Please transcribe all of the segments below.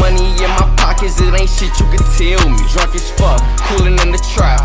money in my pockets, it ain't shit you can tell me. Drunk as fuck, cooling in the trap.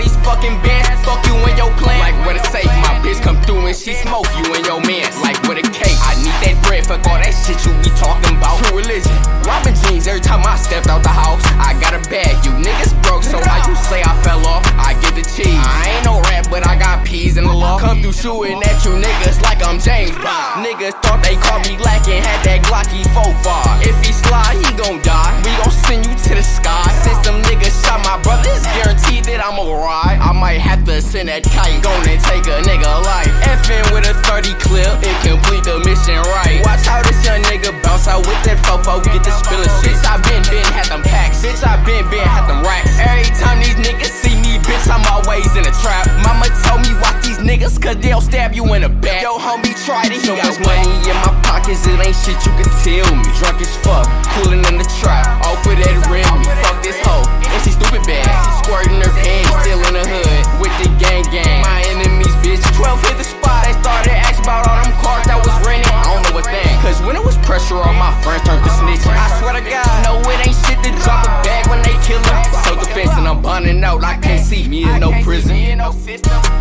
These fucking bands, fuck you and your plan. Like where the safe, my bitch come through and she smoke you and your mans. Like with a cake, I need that bread, fuck all that shit you be talking about. True religion, Robin jeans every time I stepped out the house. I got a bag, you niggas broke, so how you say I fell off? I get the cheese. I ain't no rap, but I got peas in the law. Come through shooting at you niggas like I'm James Bond. Niggas thought they caught me lacking, had that Glocky 4 If he slide, he gon' die. That I'ma ride. I might have to send that kite, gon' and take a nigga life. Effing with a 30 clip, it complete the mission right. Watch how this young nigga bounce out with that fofo, get the spillin' shit. Bitch, I been, been, had them packs. Bitch, I been, been, had them racks. Every time these niggas see me, bitch, I'm always in a trap. Mama told me watch these niggas, cause they'll stab you in the back. Yo, homie, try this. So much money in my pockets, it ain't shit you can tell me. Drunk as fuck, coolin' in the trap, me in no prison.